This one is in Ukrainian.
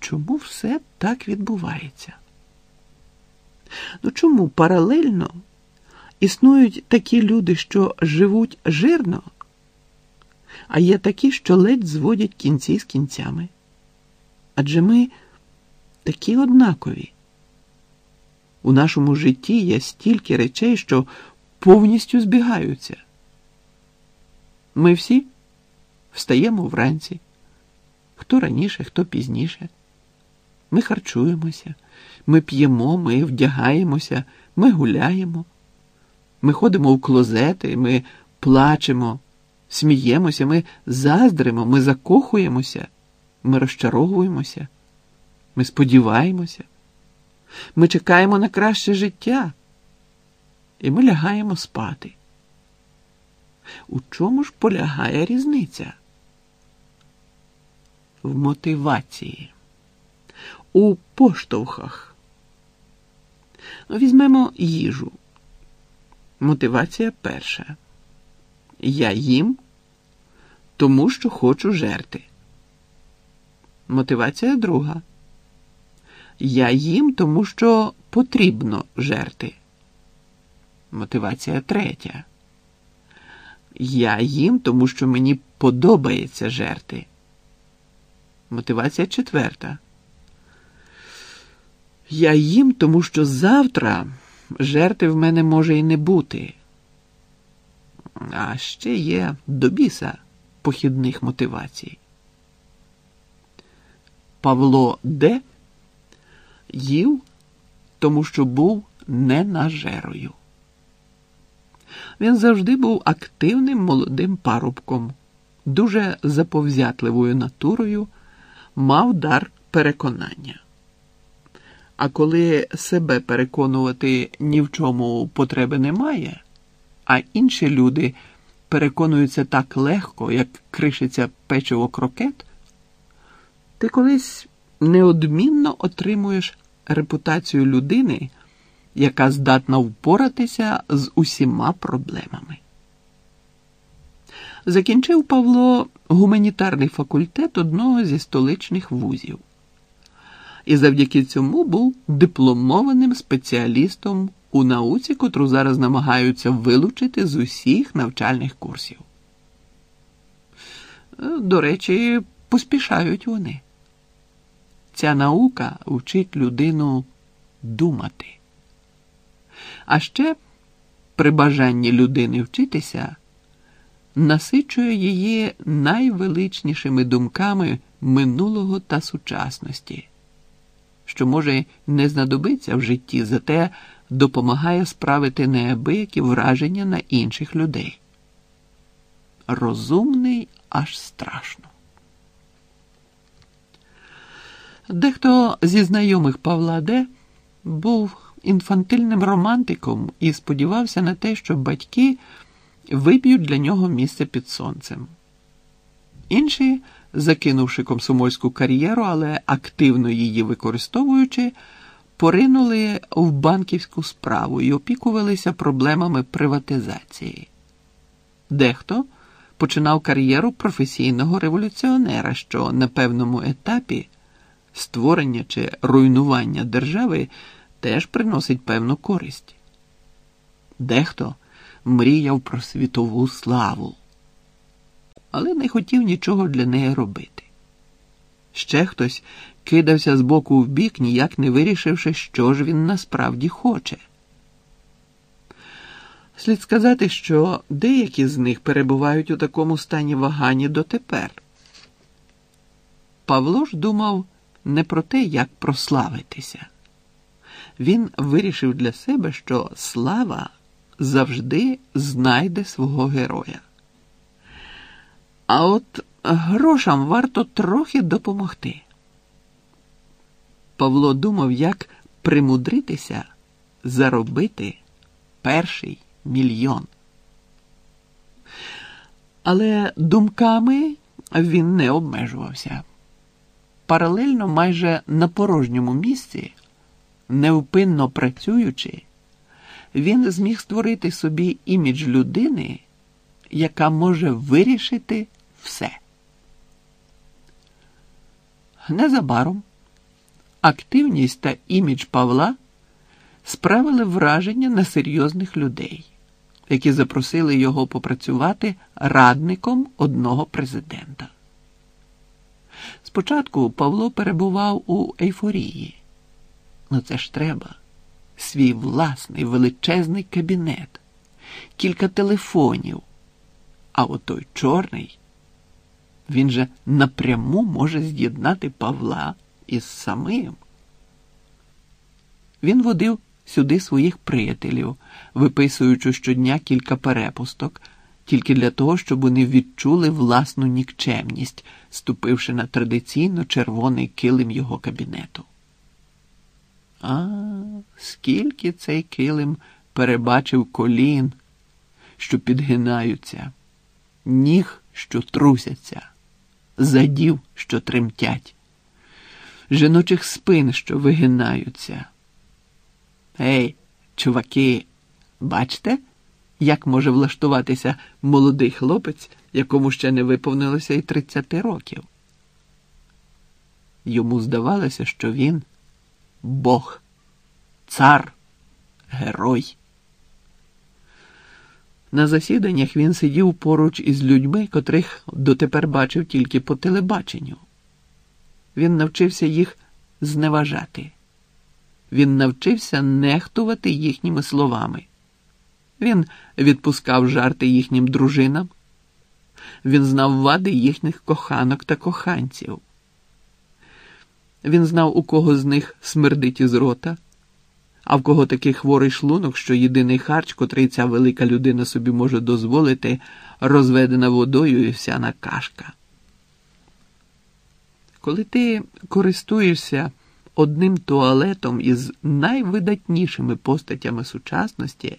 чому все так відбувається? Ну чому паралельно існують такі люди, що живуть жирно, а є такі, що ледь зводять кінці з кінцями? Адже ми такі однакові. У нашому житті є стільки речей, що повністю збігаються. Ми всі встаємо вранці, хто раніше, хто пізніше. Ми харчуємося, ми п'ємо, ми вдягаємося, ми гуляємо, ми ходимо в клозети, ми плачемо, сміємося, ми заздримо, ми закохуємося, ми розчаровуємося, ми сподіваємося, ми чекаємо на краще життя і ми лягаємо спати. У чому ж полягає різниця? В мотивації, у поштовхах. Візьмемо їжу. Мотивація перша. Я їм, тому що хочу жерти. Мотивація друга. Я їм, тому що потрібно жерти. Мотивація третя. Я їм, тому що мені подобається жерти. Мотивація четверта. Я їм, тому що завтра жерти в мене може і не бути. А ще є до біса похідних мотивацій. Павло Д. їв, тому що був ненажерою. Він завжди був активним молодим парубком, дуже заповзятливою натурою, мав дар переконання. А коли себе переконувати ні в чому потреби немає, а інші люди переконуються так легко, як кришиться печиво крокет, ти колись неодмінно отримуєш репутацію людини яка здатна впоратися з усіма проблемами. Закінчив Павло гуманітарний факультет одного зі столичних вузів і завдяки цьому був дипломованим спеціалістом у науці, котру зараз намагаються вилучити з усіх навчальних курсів. До речі, поспішають вони. Ця наука вчить людину думати. А ще при бажанні людини вчитися насичує її найвеличнішими думками минулого та сучасності, що може не знадобиться в житті, зате допомагає справити неабиякі враження на інших людей. Розумний аж страшно. Дехто зі знайомих Павла Д. був інфантильним романтиком і сподівався на те, що батьки виб'ють для нього місце під сонцем. Інші, закинувши комсомольську кар'єру, але активно її використовуючи, поринули в банківську справу і опікувалися проблемами приватизації. Дехто починав кар'єру професійного революціонера, що на певному етапі створення чи руйнування держави теж приносить певну користь. Дехто мріяв про світову славу, але не хотів нічого для неї робити. Ще хтось кидався з боку в бік, ніяк не вирішивши, що ж він насправді хоче. Слід сказати, що деякі з них перебувають у такому стані вагання дотепер. Павло ж думав не про те, як прославитися він вирішив для себе, що слава завжди знайде свого героя. А от грошам варто трохи допомогти. Павло думав, як примудритися заробити перший мільйон. Але думками він не обмежувався. Паралельно майже на порожньому місці невпинно працюючи, він зміг створити собі імідж людини, яка може вирішити все. Незабаром активність та імідж Павла справили враження на серйозних людей, які запросили його попрацювати радником одного президента. Спочатку Павло перебував у ейфорії. Ну це ж треба. Свій власний величезний кабінет, кілька телефонів. А от той чорний, він же напряму може з'єднати Павла із самим. Він водив сюди своїх приятелів, виписуючи щодня кілька перепусток, тільки для того, щоб вони відчули власну нікчемність, ступивши на традиційно червоний килим його кабінету. А скільки цей килим перебачив колін, що підгинаються, ніг, що трусяться, задів, що тремтять, жіночих спин, що вигинаються. Ей, чуваки, бачите, як може влаштуватися молодий хлопець, якому ще не виповнилося й 30 років? Йому здавалося, що він Бог, цар, герой. На засіданнях він сидів поруч із людьми, котрих дотепер бачив тільки по телебаченню. Він навчився їх зневажати. Він навчився нехтувати їхніми словами. Він відпускав жарти їхнім дружинам. Він знав вади їхніх коханок та коханців. Він знав, у кого з них смердить із рота, а в кого такий хворий шлунок, що єдиний харч, котрий ця велика людина собі може дозволити, розведена водою і всяна кашка. Коли ти користуєшся одним туалетом із найвидатнішими постатями сучасності.